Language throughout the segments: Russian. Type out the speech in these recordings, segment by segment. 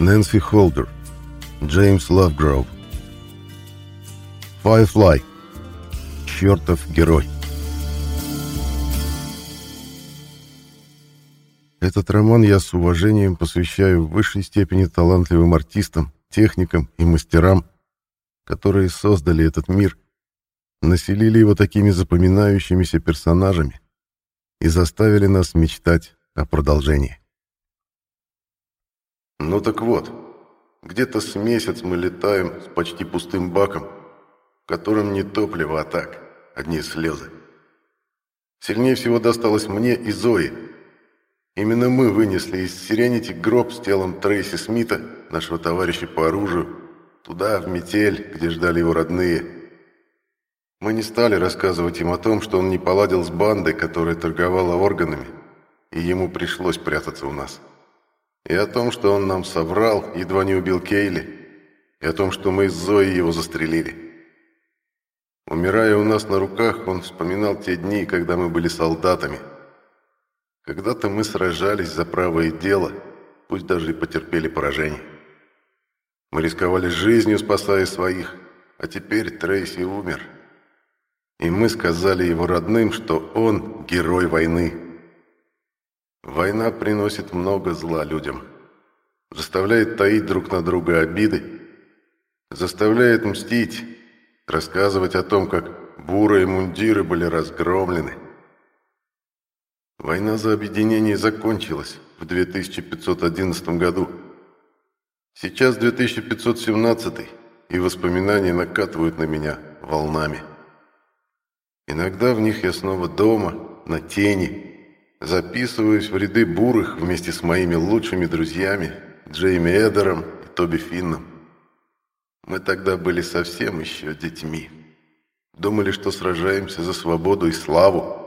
Нэнси Холдер, Джеймс Лавгроув. Firefly. Чертов герой. Этот роман я с уважением посвящаю в высшей степени талантливым артистам, техникам и мастерам, которые создали этот мир, населили его такими запоминающимися персонажами и заставили нас мечтать о продолжении. Ну так вот, где-то с месяц мы летаем с почти пустым баком, в котором не топливо, а так, одни слезы. Сильнее всего досталось мне и Зои, Именно мы вынесли из Сиренити гроб с телом Трейси Смита, нашего товарища по оружию, туда, в метель, где ждали его родные. Мы не стали рассказывать им о том, что он не поладил с бандой, которая торговала органами, и ему пришлось прятаться у нас. И о том, что он нам соврал, едва не убил Кейли, и о том, что мы с Зоей его застрелили. Умирая у нас на руках, он вспоминал те дни, когда мы были солдатами – когда-то мы сражались за правое дело, пусть даже и потерпели поражение. Мы рисковали жизнью, спасая своих, а теперь Трейси умер. И мы сказали его родным, что он герой войны. Война приносит много зла людям. Заставляет таить друг на друга обиды. Заставляет мстить, рассказывать о том, как бурые мундиры были разгромлены Война за объединение закончилась в 2511 году. Сейчас 2517, и воспоминания накатывают на меня волнами. Иногда в них я снова дома, на тени, записываюсь в ряды бурых вместе с моими лучшими друзьями Джейми Эдером и Тоби Финном. Мы тогда были совсем еще детьми. Думали, что сражаемся за свободу и славу,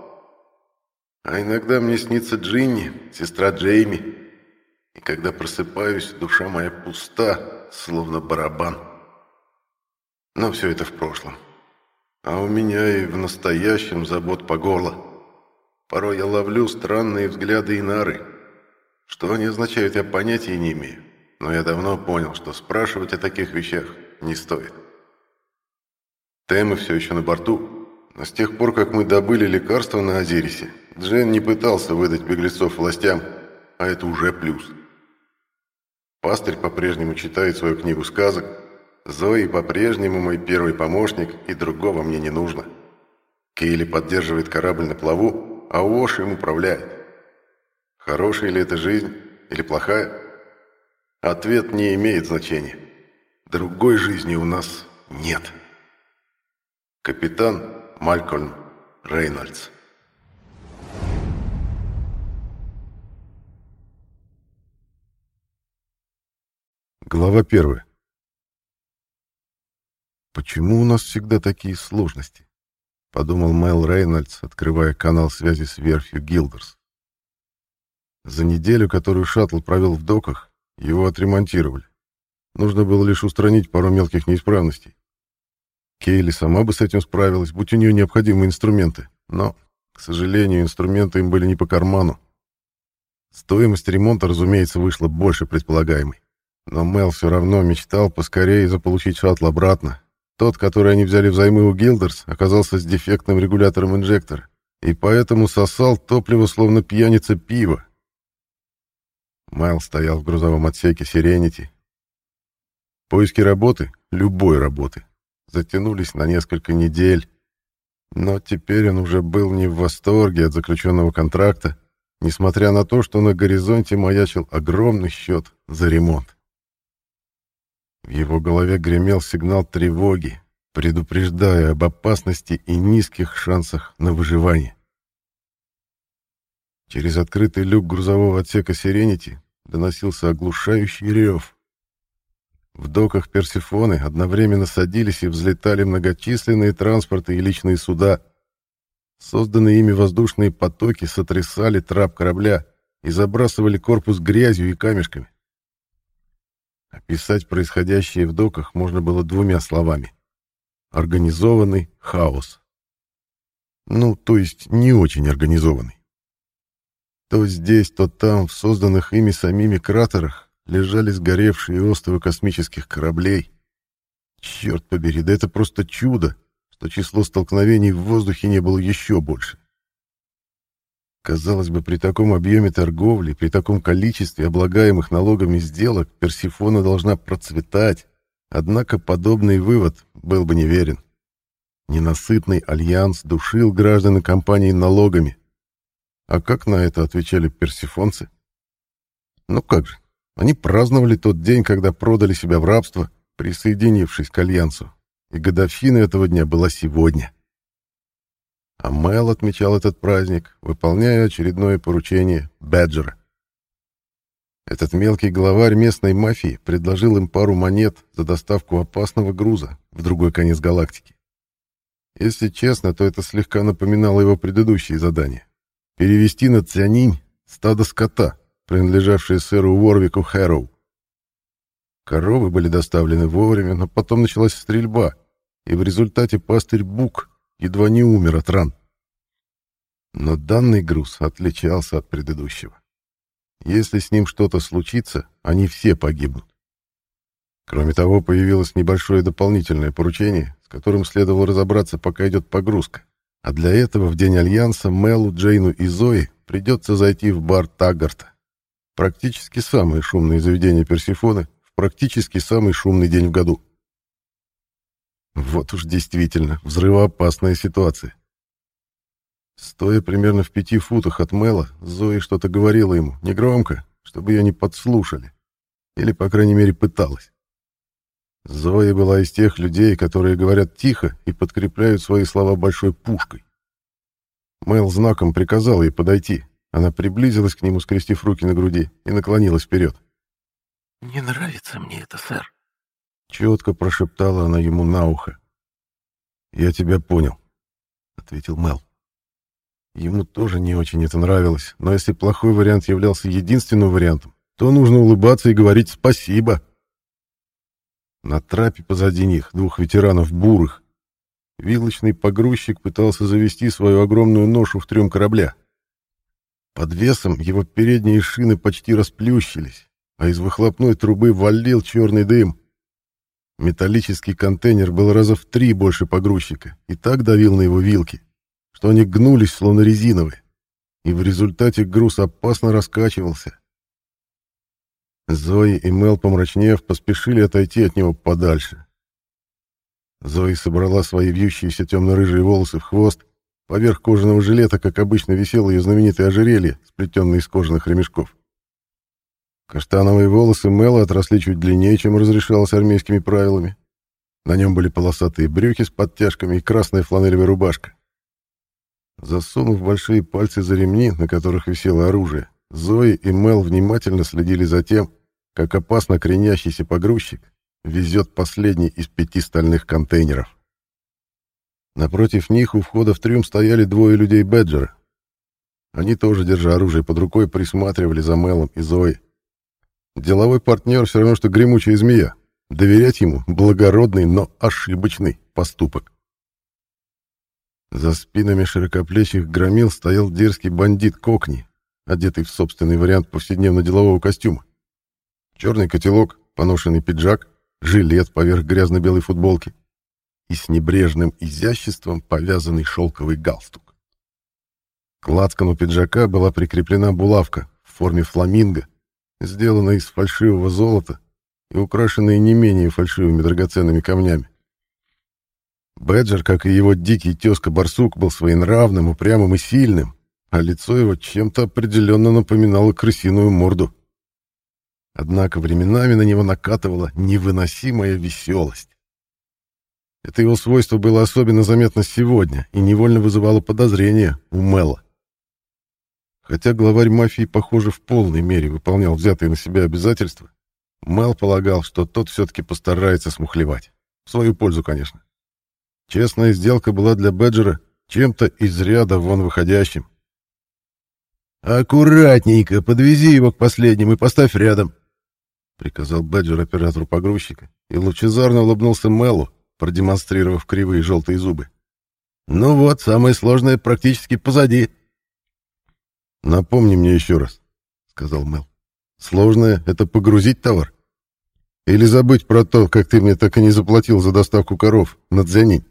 а иногда мне снится Джинни, сестра Джейми. И когда просыпаюсь, душа моя пуста, словно барабан. Но все это в прошлом. А у меня и в настоящем забот по горло. Порой я ловлю странные взгляды Инары. Что они означают, я понятия не имею. Но я давно понял, что спрашивать о таких вещах не стоит. Темы все еще на борту. Но с тех пор, как мы добыли лекарства на Азирисе, Джен не пытался выдать беглецов властям, а это уже плюс. Пастырь по-прежнему читает свою книгу сказок, Зои по-прежнему мой первый помощник, и другого мне не нужно. Кейли поддерживает корабль на плаву, а Уош им управляет. Хорошая ли это жизнь или плохая? Ответ не имеет значения. Другой жизни у нас нет. Капитан Малькольм Рейнольдс Глава первая. «Почему у нас всегда такие сложности?» — подумал Майл Рейнольдс, открывая канал связи с верфью Гилдерс. За неделю, которую шаттл провел в доках, его отремонтировали. Нужно было лишь устранить пару мелких неисправностей. Кейли сама бы с этим справилась, будь у нее необходимые инструменты, но, к сожалению, инструменты им были не по карману. Стоимость ремонта, разумеется, вышла больше предполагаемой. Но Мел все равно мечтал поскорее заполучить шаттл обратно. Тот, который они взяли взаймы у Гилдерс, оказался с дефектным регулятором инжектора, и поэтому сосал топливо словно пьяница пива. Майл стоял в грузовом отсеке Сиренити. Поиски работы, любой работы, затянулись на несколько недель, но теперь он уже был не в восторге от заключенного контракта, несмотря на то, что на горизонте маячил огромный счет за ремонт. В его голове гремел сигнал тревоги, предупреждая об опасности и низких шансах на выживание. Через открытый люк грузового отсека «Сиренити» доносился оглушающий рев. В доках Персифоны одновременно садились и взлетали многочисленные транспорты и личные суда. Созданные ими воздушные потоки сотрясали трап корабля и забрасывали корпус грязью и камешками. Описать происходящее в доках можно было двумя словами. Организованный хаос. Ну, то есть не очень организованный. То здесь, то там, в созданных ими самими кратерах, лежали сгоревшие остовы космических кораблей. Черт побери, да это просто чудо, что число столкновений в воздухе не было еще больше. Казалось бы, при таком объеме торговли, при таком количестве облагаемых налогами сделок Персифона должна процветать, однако подобный вывод был бы неверен. Ненасытный альянс душил граждан и компании налогами. А как на это отвечали персифонцы? Ну как же, они праздновали тот день, когда продали себя в рабство, присоединившись к альянсу, и годовщина этого дня была сегодня. А Мэл отмечал этот праздник, выполняя очередное поручение Бэджера. Этот мелкий главарь местной мафии предложил им пару монет за доставку опасного груза в другой конец галактики. Если честно, то это слегка напоминало его предыдущие задания. Перевести на Цянинь стадо скота, принадлежавшее сэру Уорвику Хэроу. Коровы были доставлены вовремя, но потом началась стрельба, и в результате пастырь Бук едва не умер от ран. Но данный груз отличался от предыдущего. Если с ним что-то случится, они все погибнут. Кроме того, появилось небольшое дополнительное поручение, с которым следовало разобраться, пока идет погрузка. А для этого в день Альянса Мелу, Джейну и Зои придется зайти в бар Таггарта. Практически самое шумное заведение Персифоны в практически самый шумный день в году. Вот уж действительно, взрывоопасная ситуация. Стоя примерно в пяти футах от Мэла, Зои что-то говорила ему, негромко, чтобы ее не подслушали. Или, по крайней мере, пыталась. Зоя была из тех людей, которые говорят тихо и подкрепляют свои слова большой пушкой. Мэл знаком приказал ей подойти. Она приблизилась к нему, скрестив руки на груди, и наклонилась вперед. «Не нравится мне это, сэр», Четко прошептала она ему на ухо. «Я тебя понял», — ответил Мел. Ему тоже не очень это нравилось, но если плохой вариант являлся единственным вариантом, то нужно улыбаться и говорить «спасибо». На трапе позади них, двух ветеранов бурых, вилочный погрузчик пытался завести свою огромную ношу в трюм корабля. Под весом его передние шины почти расплющились, а из выхлопной трубы валил черный дым. Металлический контейнер был раза в три больше погрузчика и так давил на его вилки, что они гнулись, словно резиновые, и в результате груз опасно раскачивался. Зои и Мел, помрачнев, поспешили отойти от него подальше. Зои собрала свои вьющиеся темно-рыжие волосы в хвост, поверх кожаного жилета, как обычно, висело ее знаменитое ожерелье, сплетенное из кожаных ремешков. Каштановые волосы Мэла отросли чуть длиннее, чем разрешалось армейскими правилами. На нем были полосатые брюки с подтяжками и красная фланелевая рубашка. Засунув большие пальцы за ремни, на которых висело оружие, Зои и Мел внимательно следили за тем, как опасно кренящийся погрузчик везет последний из пяти стальных контейнеров. Напротив них у входа в трюм стояли двое людей Бэджера. Они тоже, держа оружие под рукой, присматривали за Мелом и Зоей. Деловой партнер все равно, что гремучая змея. Доверять ему — благородный, но ошибочный поступок. За спинами широкоплечих громил стоял дерзкий бандит Кокни, одетый в собственный вариант повседневно-делового костюма. Черный котелок, поношенный пиджак, жилет поверх грязно-белой футболки и с небрежным изяществом повязанный шелковый галстук. К лацкану пиджака была прикреплена булавка в форме фламинго сделанная из фальшивого золота и украшенная не менее фальшивыми драгоценными камнями. Бэджер, как и его дикий тезка-барсук, был своенравным, упрямым и сильным, а лицо его чем-то определенно напоминало крысиную морду. Однако временами на него накатывала невыносимая веселость. Это его свойство было особенно заметно сегодня и невольно вызывало подозрения у Мэла. Хотя главарь мафии, похоже, в полной мере выполнял взятые на себя обязательства, Мэл полагал, что тот все-таки постарается смухлевать. В свою пользу, конечно. Честная сделка была для Бэджера чем-то из ряда вон выходящим. «Аккуратненько подвези его к последнему и поставь рядом», — приказал Бэджер оператору погрузчика, и лучезарно улыбнулся Мэлу, продемонстрировав кривые желтые зубы. «Ну вот, самое сложное практически позади». «Напомни мне еще раз», — сказал Мел. Сложное — это погрузить товар? Или забыть про то, как ты мне так и не заплатил за доставку коров на Дзянинь?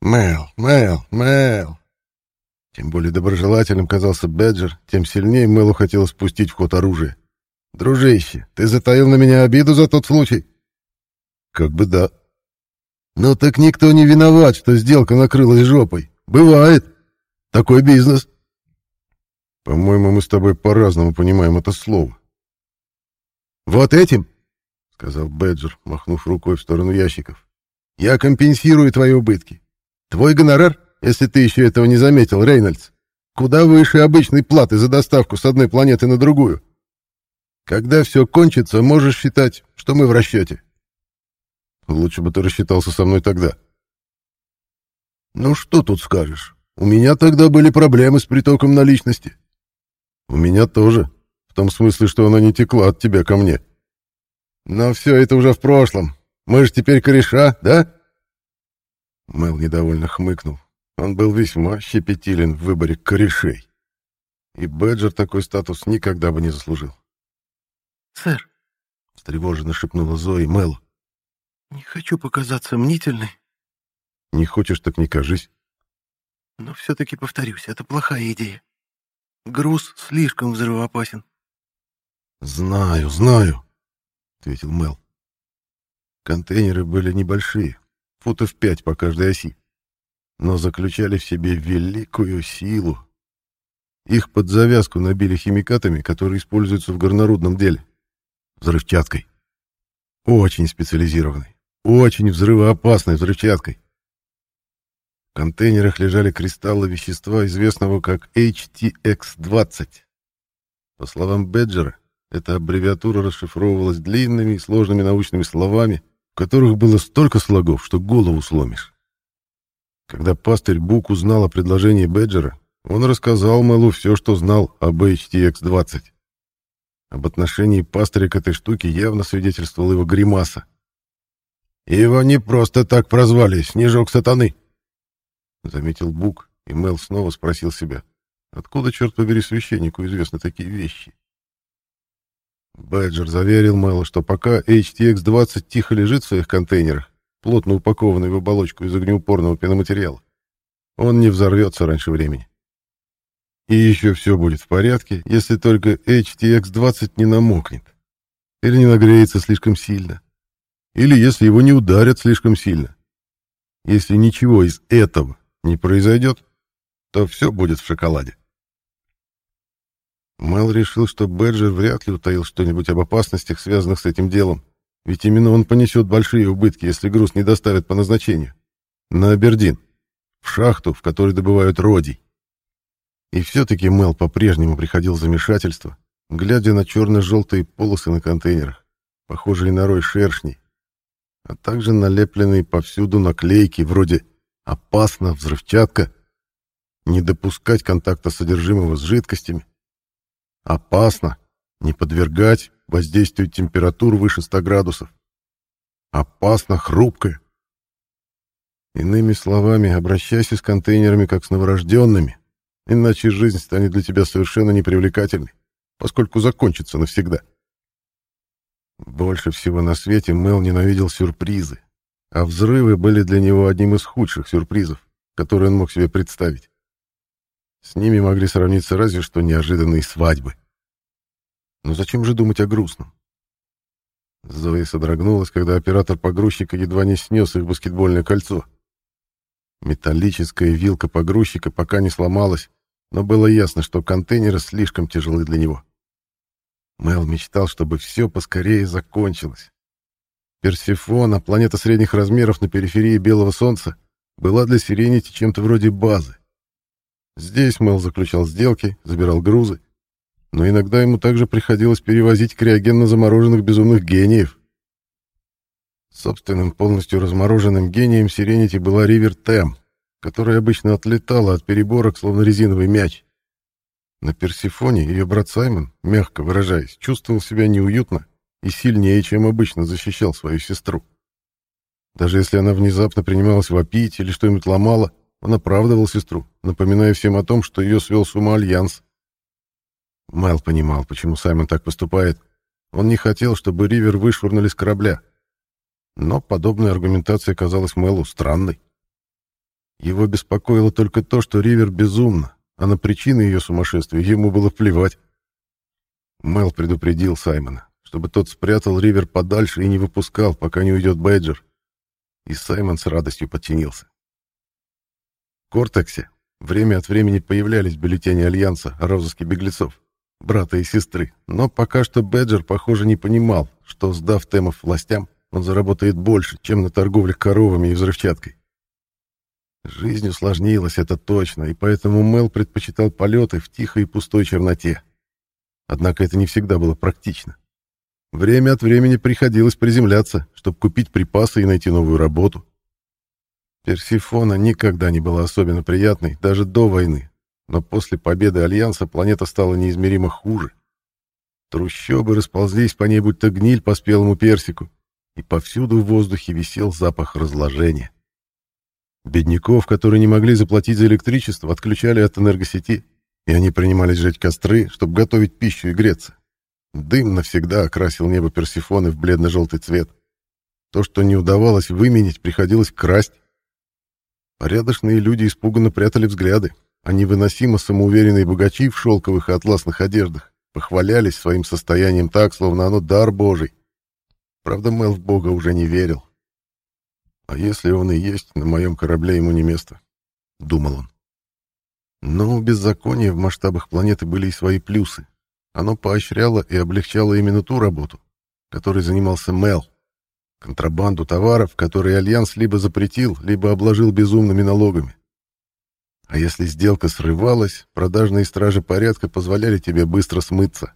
Мэл, Мэл, Мэл. Тем более доброжелательным казался Бэджер, тем сильнее Мэлу хотелось спустить в ход оружие. «Дружище, ты затаил на меня обиду за тот случай?» «Как бы да». «Ну так никто не виноват, что сделка накрылась жопой. Бывает. Такой бизнес». «По-моему, мы с тобой по-разному понимаем это слово». «Вот этим?» — сказал Бэджер, махнув рукой в сторону ящиков. «Я компенсирую твои убытки. Твой гонорар, если ты еще этого не заметил, Рейнольдс, куда выше обычной платы за доставку с одной планеты на другую. Когда все кончится, можешь считать, что мы в расчете. Лучше бы ты рассчитался со мной тогда. Ну что тут скажешь? У меня тогда были проблемы с притоком наличности. У меня тоже. В том смысле, что она не текла от тебя ко мне. Но все это уже в прошлом. Мы же теперь кореша, да? Мэл недовольно хмыкнул. Он был весьма щепетилен в выборе корешей. И Бэджер такой статус никогда бы не заслужил. «Сэр», — встревоженно шепнула Зои Мэлу. «Не хочу показаться мнительной». «Не хочешь, так не кажись». «Но все-таки повторюсь, это плохая идея. Груз слишком взрывоопасен». «Знаю, знаю», — ответил Мэл. Контейнеры были небольшие, футов пять по каждой оси, но заключали в себе великую силу. Их под завязку набили химикатами, которые используются в горнорудном деле. Взрывчаткой. Очень специализированной, очень взрывоопасной взрывчаткой. Контейнерах лежали кристаллы вещества, известного как HTX-20. По словам Беджера, эта аббревиатура расшифровывалась длинными и сложными научными словами, в которых было столько слогов, что голову сломишь. Когда пастырь Бук узнал о предложении Беджера, он рассказал Мэлу все, что знал об HTX-20. Об отношении пастыря к этой штуке явно свидетельствовал его гримаса. «Его не просто так прозвали, снежок сатаны», — заметил Бук, и Мэл снова спросил себя, откуда, черт побери, священнику известны такие вещи. Бэджер заверил Мэла, что пока HTX-20 тихо лежит в своих контейнерах, плотно упакованный в оболочку из огнеупорного пеноматериала, он не взорвется раньше времени. И еще все будет в порядке, если только HTX-20 не намокнет. Или не нагреется слишком сильно. Или если его не ударят слишком сильно. Если ничего из этого не произойдет, то все будет в шоколаде. Мэл решил, что Бэджер вряд ли утаил что-нибудь об опасностях, связанных с этим делом, ведь именно он понесет большие убытки, если груз не доставят по назначению. На Абердин, в шахту, в которой добывают родий. И все-таки Мэл по-прежнему приходил в замешательство, глядя на черно-желтые полосы на контейнерах, похожие на рой шершней, а также налепленные повсюду наклейки вроде «Опасно, взрывчатка», «Не допускать контакта содержимого с жидкостями», Опасно. Не подвергать воздействию температур выше 100 градусов. Опасно хрупкое. Иными словами, обращайся с контейнерами как с новорожденными, иначе жизнь станет для тебя совершенно непривлекательной, поскольку закончится навсегда. Больше всего на свете Мел ненавидел сюрпризы, а взрывы были для него одним из худших сюрпризов, которые он мог себе представить. С ними могли сравниться разве что неожиданные свадьбы. Но зачем же думать о грустном? Зоя содрогнулась, когда оператор погрузчика едва не снес их баскетбольное кольцо. Металлическая вилка погрузчика пока не сломалась, но было ясно, что контейнеры слишком тяжелы для него. Мел мечтал, чтобы все поскорее закончилось. Персифона, планета средних размеров на периферии Белого Солнца, была для Сиренити чем-то вроде базы. Здесь Мел заключал сделки, забирал грузы, но иногда ему также приходилось перевозить криогенно замороженных безумных гениев. Собственным полностью размороженным гением Сиренити была Ривер Тэм, которая обычно отлетала от переборок, словно резиновый мяч. На Персифоне ее брат Саймон, мягко выражаясь, чувствовал себя неуютно и сильнее, чем обычно защищал свою сестру. Даже если она внезапно принималась вопить или что-нибудь ломала, он оправдывал сестру, напоминая всем о том, что ее свел с ума Альянс. Мэл понимал, почему Саймон так поступает. Он не хотел, чтобы Ривер вышвырнули с корабля. Но подобная аргументация казалась Мэлу странной. Его беспокоило только то, что Ривер безумна, а на причины ее сумасшествия ему было плевать. Мэл предупредил Саймона, чтобы тот спрятал Ривер подальше и не выпускал, пока не уйдет Бэджер. И Саймон с радостью подчинился. В Кортексе время от времени появлялись бюллетени Альянса о розыске беглецов, брата и сестры, но пока что Бэджер, похоже, не понимал, что, сдав темов властям, он заработает больше, чем на торговле коровами и взрывчаткой. Жизнь усложнилась, это точно, и поэтому Мел предпочитал полеты в тихой и пустой черноте. Однако это не всегда было практично. Время от времени приходилось приземляться, чтобы купить припасы и найти новую работу. Персифона никогда не была особенно приятной, даже до войны, но после победы Альянса планета стала неизмеримо хуже. Трущобы расползлись по ней, будто гниль по спелому персику, и повсюду в воздухе висел запах разложения. Бедняков, которые не могли заплатить за электричество, отключали от энергосети, и они принимались жечь костры, чтобы готовить пищу и греться. Дым навсегда окрасил небо Персифоны в бледно-желтый цвет. То, что не удавалось выменить, приходилось красть. Порядочные люди испуганно прятали взгляды, а невыносимо самоуверенные богачи в шелковых и атласных одеждах похвалялись своим состоянием так, словно оно дар божий. Правда, Мел в бога уже не верил. А если он и есть, на моем корабле ему не место, — думал он. Но у беззакония в масштабах планеты были и свои плюсы. Оно поощряло и облегчало именно ту работу, которой занимался Мел. Контрабанду товаров, которые Альянс либо запретил, либо обложил безумными налогами. А если сделка срывалась, продажные стражи порядка позволяли тебе быстро смыться.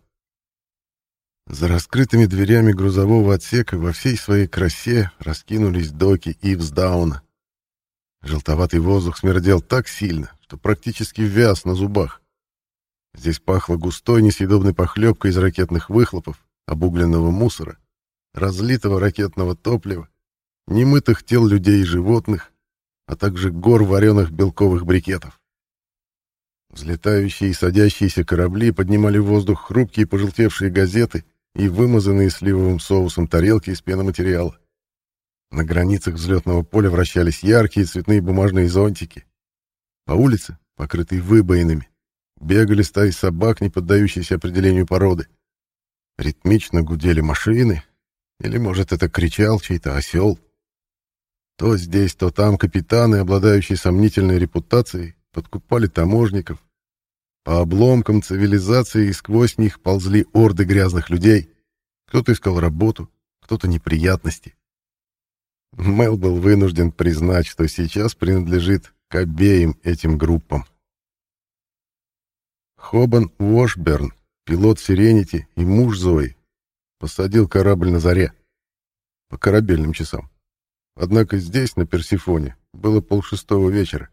За раскрытыми дверями грузового отсека во всей своей красе раскинулись доки Ивсдауна. Желтоватый воздух смердел так сильно, что практически вяз на зубах. Здесь пахло густой несъедобной похлебкой из ракетных выхлопов, обугленного мусора, разлитого ракетного топлива, немытых тел людей и животных, а также гор вареных белковых брикетов. Взлетающие и садящиеся корабли поднимали в воздух хрупкие пожелтевшие газеты и вымазанные сливовым соусом тарелки из пеноматериала. На границах взлетного поля вращались яркие цветные бумажные зонтики. По улице, покрытой выбоинами, Бегали стаи собак, не поддающиеся определению породы. Ритмично гудели машины, или, может, это кричал чей-то осел. То здесь, то там капитаны, обладающие сомнительной репутацией, подкупали таможников. По обломкам цивилизации и сквозь них ползли орды грязных людей. Кто-то искал работу, кто-то неприятности. Мел был вынужден признать, что сейчас принадлежит к обеим этим группам. Хобан Уошберн, пилот Сиренити и муж Зои, посадил корабль на заре, по корабельным часам. Однако здесь, на Персифоне, было полшестого вечера.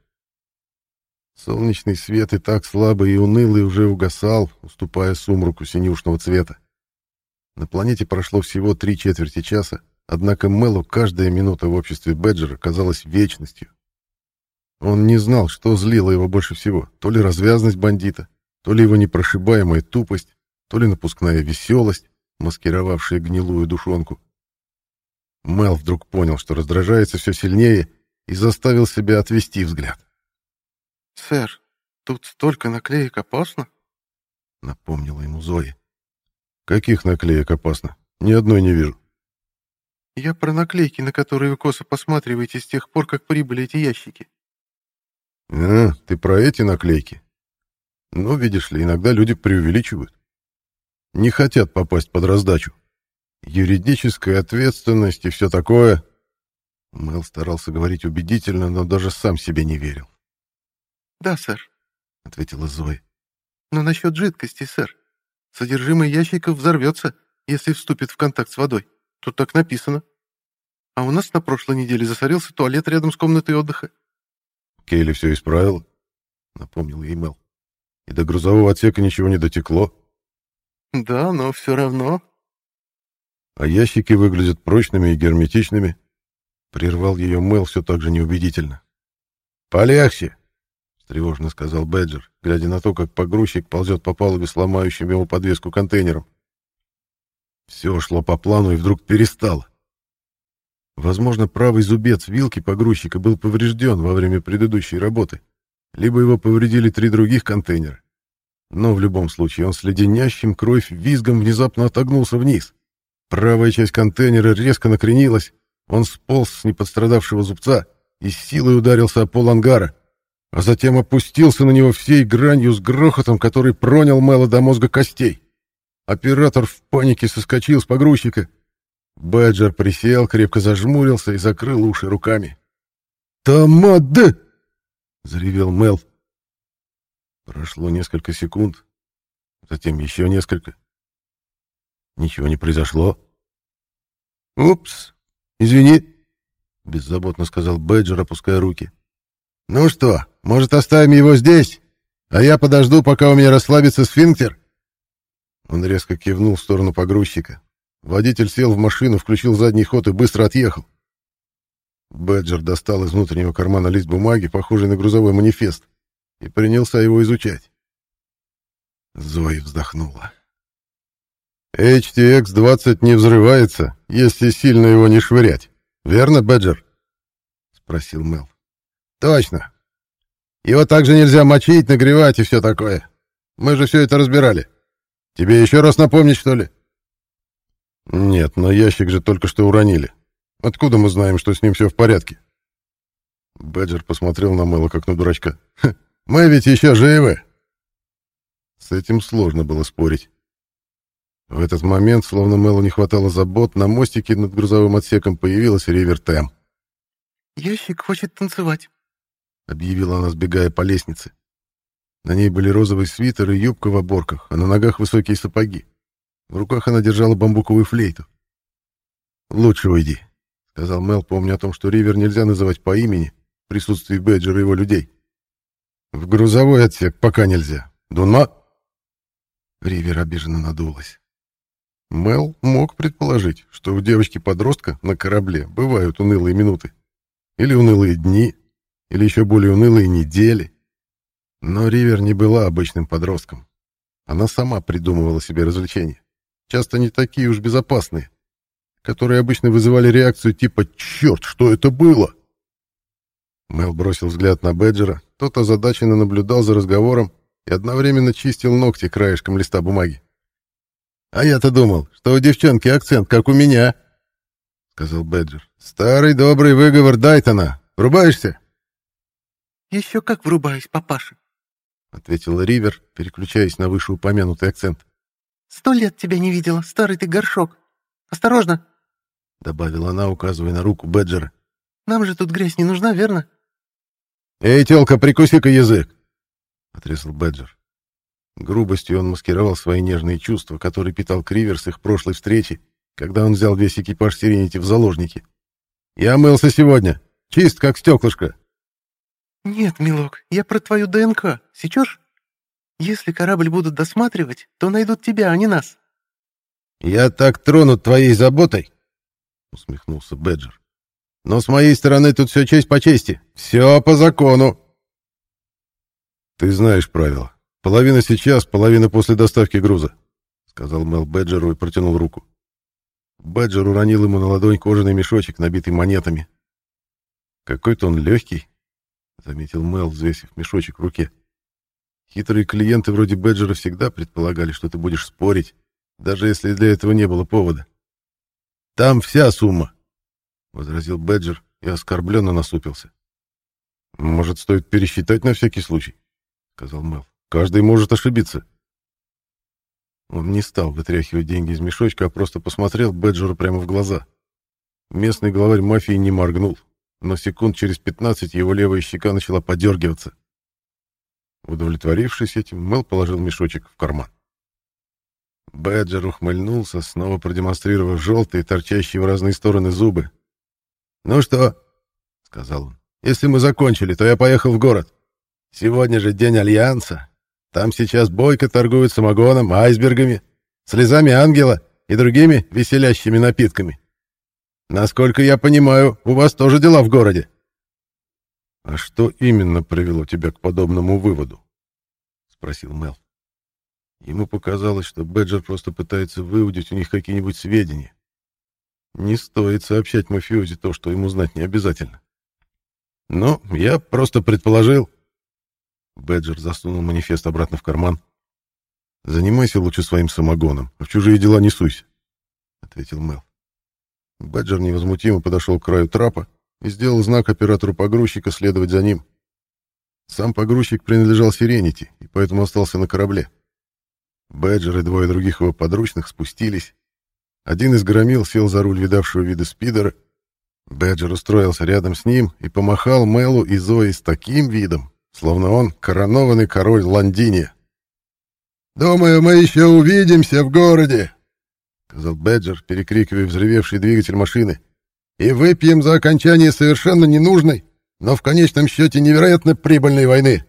Солнечный свет и так слабый и унылый уже угасал, уступая сумраку синюшного цвета. На планете прошло всего три четверти часа, однако Мэлу каждая минута в обществе Бэджера казалась вечностью. Он не знал, что злило его больше всего, то ли развязность бандита, то ли его непрошибаемая тупость, то ли напускная веселость, маскировавшая гнилую душонку. Мел вдруг понял, что раздражается все сильнее, и заставил себя отвести взгляд. «Сэр, тут столько наклеек опасно?» — напомнила ему Зоя. «Каких наклеек опасно? Ни одной не вижу». «Я про наклейки, на которые вы косо посматриваете с тех пор, как прибыли эти ящики». «А, ты про эти наклейки?» Но, видишь ли, иногда люди преувеличивают. Не хотят попасть под раздачу. Юридическая ответственность и все такое. Мэл старался говорить убедительно, но даже сам себе не верил. «Да, сэр», — ответила Зоя. «Но насчет жидкости, сэр. Содержимое ящиков взорвется, если вступит в контакт с водой. Тут так написано. А у нас на прошлой неделе засорился туалет рядом с комнатой отдыха». «Кейли все исправила», — напомнил ей Мэл и до грузового отсека ничего не дотекло. Да, но все равно. А ящики выглядят прочными и герметичными. Прервал ее Мэл все так же неубедительно. Полегче, тревожно сказал Бэджер, глядя на то, как погрузчик ползет по палубе с ломающим его подвеску контейнером. Все шло по плану и вдруг перестало. Возможно, правый зубец вилки погрузчика был поврежден во время предыдущей работы, либо его повредили три других контейнера. Но в любом случае он с леденящим кровь визгом внезапно отогнулся вниз. Правая часть контейнера резко накренилась, он сполз с неподстрадавшего зубца и силой ударился о пол ангара, а затем опустился на него всей гранью с грохотом, который пронял Мэла до мозга костей. Оператор в панике соскочил с погрузчика. Бэджер присел, крепко зажмурился и закрыл уши руками. «Тамад!» — заревел Мел. Прошло несколько секунд, затем еще несколько. Ничего не произошло. «Упс, извини», — беззаботно сказал Бэджер, опуская руки. «Ну что, может, оставим его здесь, а я подожду, пока у меня расслабится сфинктер?» Он резко кивнул в сторону погрузчика. Водитель сел в машину, включил задний ход и быстро отъехал. Бэджер достал из внутреннего кармана лист бумаги, похожий на грузовой манифест, и принялся его изучать. Зои вздохнула. HTX-20 не взрывается, если сильно его не швырять. Верно, Бэджер? Спросил Мел. Точно. Его также нельзя мочить, нагревать и все такое. Мы же все это разбирали. Тебе еще раз напомнить, что ли? Нет, но ящик же только что уронили. Откуда мы знаем, что с ним все в порядке? Бэджер посмотрел на Мэла как на дурачка. «Мы ведь еще живы!» С этим сложно было спорить. В этот момент, словно Мэлу не хватало забот, на мостике над грузовым отсеком появилась Ривер Тэм. «Ящик хочет танцевать», — объявила она, сбегая по лестнице. На ней были розовый свитер и юбка в оборках, а на ногах высокие сапоги. В руках она держала бамбуковую флейту. «Лучше уйди», — сказал Мел, помня о том, что Ривер нельзя называть по имени в присутствии Бэджера и его людей. «В грузовой отсек пока нельзя. Дунма...» Ривер обиженно надулась. Мел мог предположить, что у девочки-подростка на корабле бывают унылые минуты. Или унылые дни, или еще более унылые недели. Но Ривер не была обычным подростком. Она сама придумывала себе развлечения. Часто не такие уж безопасные которые обычно вызывали реакцию типа «Черт, что это было?». Мел бросил взгляд на Бэджера, тот озадаченно наблюдал за разговором и одновременно чистил ногти краешком листа бумаги. «А я-то думал, что у девчонки акцент, как у меня», — сказал Бэджер. «Старый добрый выговор Дайтона. Врубаешься?» «Еще как врубаюсь, папаша», — ответила Ривер, переключаясь на вышеупомянутый акцент. «Сто лет тебя не видела, старый ты горшок. Осторожно, — добавила она, указывая на руку Бэджера. «Нам же тут грязь не нужна, верно?» «Эй, тёлка, прикуси-ка язык!» — отрезал Бэджер. Грубостью он маскировал свои нежные чувства, которые питал Кривер с их прошлой встречи, когда он взял весь экипаж Сиренити в заложники. «Я мылся сегодня. Чист, как стеклышко». «Нет, милок, я про твою ДНК. Сечешь? Если корабль будут досматривать, то найдут тебя, а не нас». «Я так тронут твоей заботой, — усмехнулся Бэджер. «Но с моей стороны тут все честь по чести. Все по закону». «Ты знаешь правила. Половина сейчас, половина после доставки груза», — сказал Мел Бэджеру и протянул руку. Бэджер уронил ему на ладонь кожаный мешочек, набитый монетами. «Какой-то он легкий», — заметил Мел, взвесив мешочек в руке. Хитрые клиенты вроде Бэджера всегда предполагали, что ты будешь спорить, даже если для этого не было повода. Там вся сумма, — возразил Бэджер и оскорбленно насупился. «Может, стоит пересчитать на всякий случай?» — сказал Мел. «Каждый может ошибиться». Он не стал вытряхивать деньги из мешочка, а просто посмотрел Бэджеру прямо в глаза. Местный главарь мафии не моргнул, но секунд через пятнадцать его левая щека начала подергиваться. Удовлетворившись этим, Мел положил мешочек в карман. Бэджер ухмыльнулся, снова продемонстрировав желтые, торчащие в разные стороны зубы. «Ну что?» — сказал он. «Если мы закончили, то я поехал в город. Сегодня же день Альянса. Там сейчас бойко торгуют самогоном, айсбергами, слезами ангела и другими веселящими напитками. Насколько я понимаю, у вас тоже дела в городе». «А что именно привело тебя к подобному выводу?» — спросил Мел. Ему показалось, что Бэджер просто пытается выудить у них какие-нибудь сведения. Не стоит сообщать мафиози то, что ему знать не обязательно. «Ну, я просто предположил...» Бэджер засунул манифест обратно в карман. «Занимайся лучше своим самогоном, а в чужие дела не суйся», — ответил Мел. Бэджер невозмутимо подошел к краю трапа и сделал знак оператору погрузчика следовать за ним. Сам погрузчик принадлежал Сиренити и поэтому остался на корабле. Бэджер и двое других его подручных спустились. Один из громил сел за руль видавшего вида спидера. Бэджер устроился рядом с ним и помахал Мелу и Зои с таким видом, словно он коронованный король Лондиния. «Думаю, мы еще увидимся в городе», — сказал Бэджер, перекрикивая взревевший двигатель машины и выпьем за окончание совершенно ненужной, но в конечном счете невероятно прибыльной войны.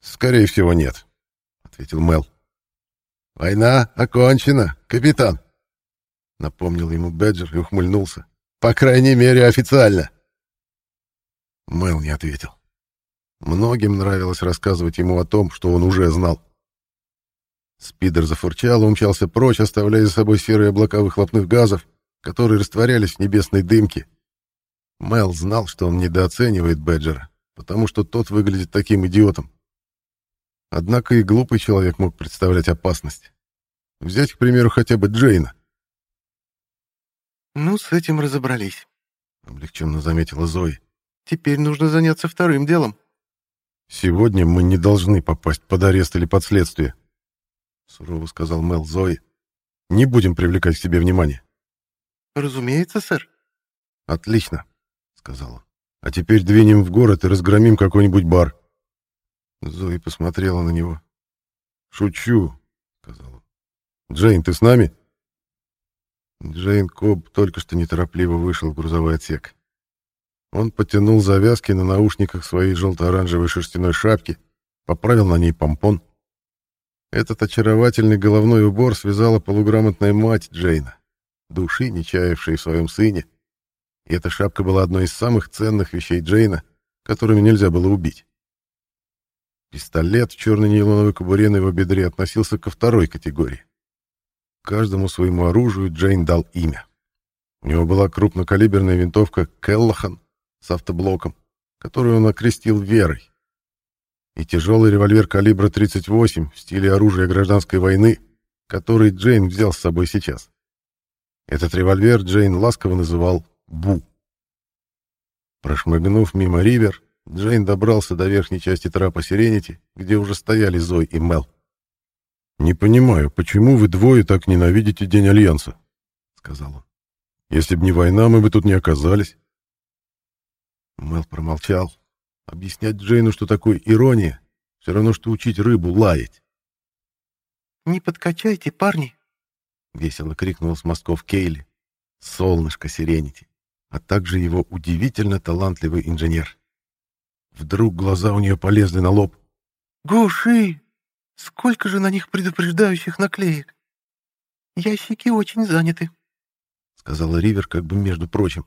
«Скорее всего, нет», — ответил Мел. «Война окончена, капитан», — напомнил ему Беджер и ухмыльнулся. «По крайней мере, официально». Мел не ответил. Многим нравилось рассказывать ему о том, что он уже знал. Спидер зафурчал и умчался прочь, оставляя за собой серые облака выхлопных газов, которые растворялись в небесной дымке. Мел знал, что он недооценивает Бэджера, потому что тот выглядит таким идиотом. Однако и глупый человек мог представлять опасность. Взять, к примеру, хотя бы Джейна. «Ну, с этим разобрались», — облегченно заметила Зои. «Теперь нужно заняться вторым делом». «Сегодня мы не должны попасть под арест или под следствие», — сурово сказал Мел Зои. «Не будем привлекать к себе внимание. «Разумеется, сэр». «Отлично», — сказал он. «А теперь двинем в город и разгромим какой-нибудь бар». Зои посмотрела на него. «Шучу», — сказал он. «Джейн, ты с нами?» Джейн Коб только что неторопливо вышел в грузовой отсек. Он потянул завязки на наушниках своей желто-оранжевой шерстяной шапки, поправил на ней помпон. Этот очаровательный головной убор связала полуграмотная мать Джейна души, не чаявшей в своем сыне. И эта шапка была одной из самых ценных вещей Джейна, которыми нельзя было убить. Пистолет в черной нейлоновой кобуре на его бедре относился ко второй категории. Каждому своему оружию Джейн дал имя. У него была крупнокалиберная винтовка «Келлахан» с автоблоком, которую он окрестил «Верой», и тяжелый револьвер калибра 38 в стиле оружия гражданской войны, который Джейн взял с собой сейчас. Этот револьвер Джейн ласково называл «Бу». Прошмыгнув мимо Ривер, Джейн добрался до верхней части трапа Сиренити, где уже стояли Зой и Мел. «Не понимаю, почему вы двое так ненавидите День Альянса?» — сказал он. «Если бы не война, мы бы тут не оказались». Мел промолчал. Объяснять Джейну, что такое ирония, все равно, что учить рыбу лаять. «Не подкачайте, парни», — весело крикнул с мостков Кейли. «Солнышко Сиренити!» а также его удивительно талантливый инженер. Вдруг глаза у нее полезли на лоб. «Гуши! Сколько же на них предупреждающих наклеек! Ящики очень заняты», — сказала Ривер как бы между прочим.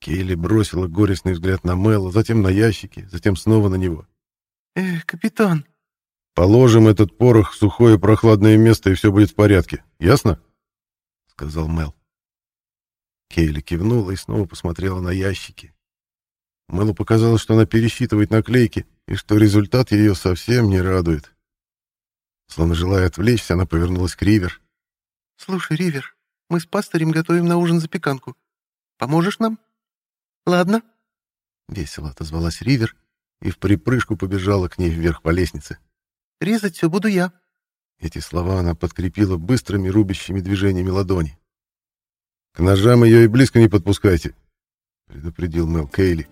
Кейли бросила горестный взгляд на Мэла, затем на ящики, затем снова на него. «Эх, капитан, Положим этот порох в сухое прохладное место, и все будет в порядке. Ясно? Сказал Мел. Кейли кивнула и снова посмотрела на ящики. Мэлу показалось, что она пересчитывает наклейки, и что результат ее совсем не радует. Словно желая отвлечься, она повернулась к Ривер. «Слушай, Ривер, мы с пастырем готовим на ужин запеканку. Поможешь нам?» «Ладно». Весело отозвалась Ривер и в припрыжку побежала к ней вверх по лестнице. Резать все буду я». Эти слова она подкрепила быстрыми рубящими движениями ладони. «К ножам ее и близко не подпускайте», — предупредил Мел Кейли,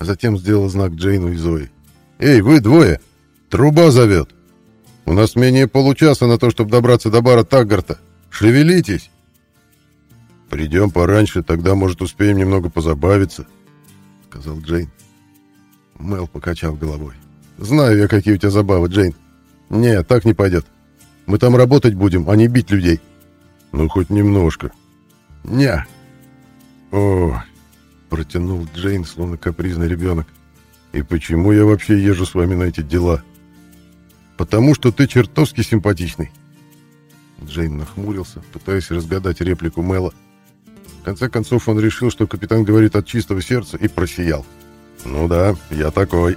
а затем сделал знак Джейну и Зои. «Эй, вы двое! Труба зовет! У нас менее получаса на то, чтобы добраться до бара Таггарта. Шевелитесь!» «Придем пораньше, тогда, может, успеем немного позабавиться», — сказал Джейн. Мел покачал головой. Знаю я, какие у тебя забавы, Джейн. Не, так не пойдет. Мы там работать будем, а не бить людей. Ну, хоть немножко. Не. О, протянул Джейн, словно капризный ребенок. «И почему я вообще езжу с вами на эти дела?» «Потому что ты чертовски симпатичный». Джейн нахмурился, пытаясь разгадать реплику Мэла. В конце концов он решил, что капитан говорит от чистого сердца, и просиял. «Ну да, я такой».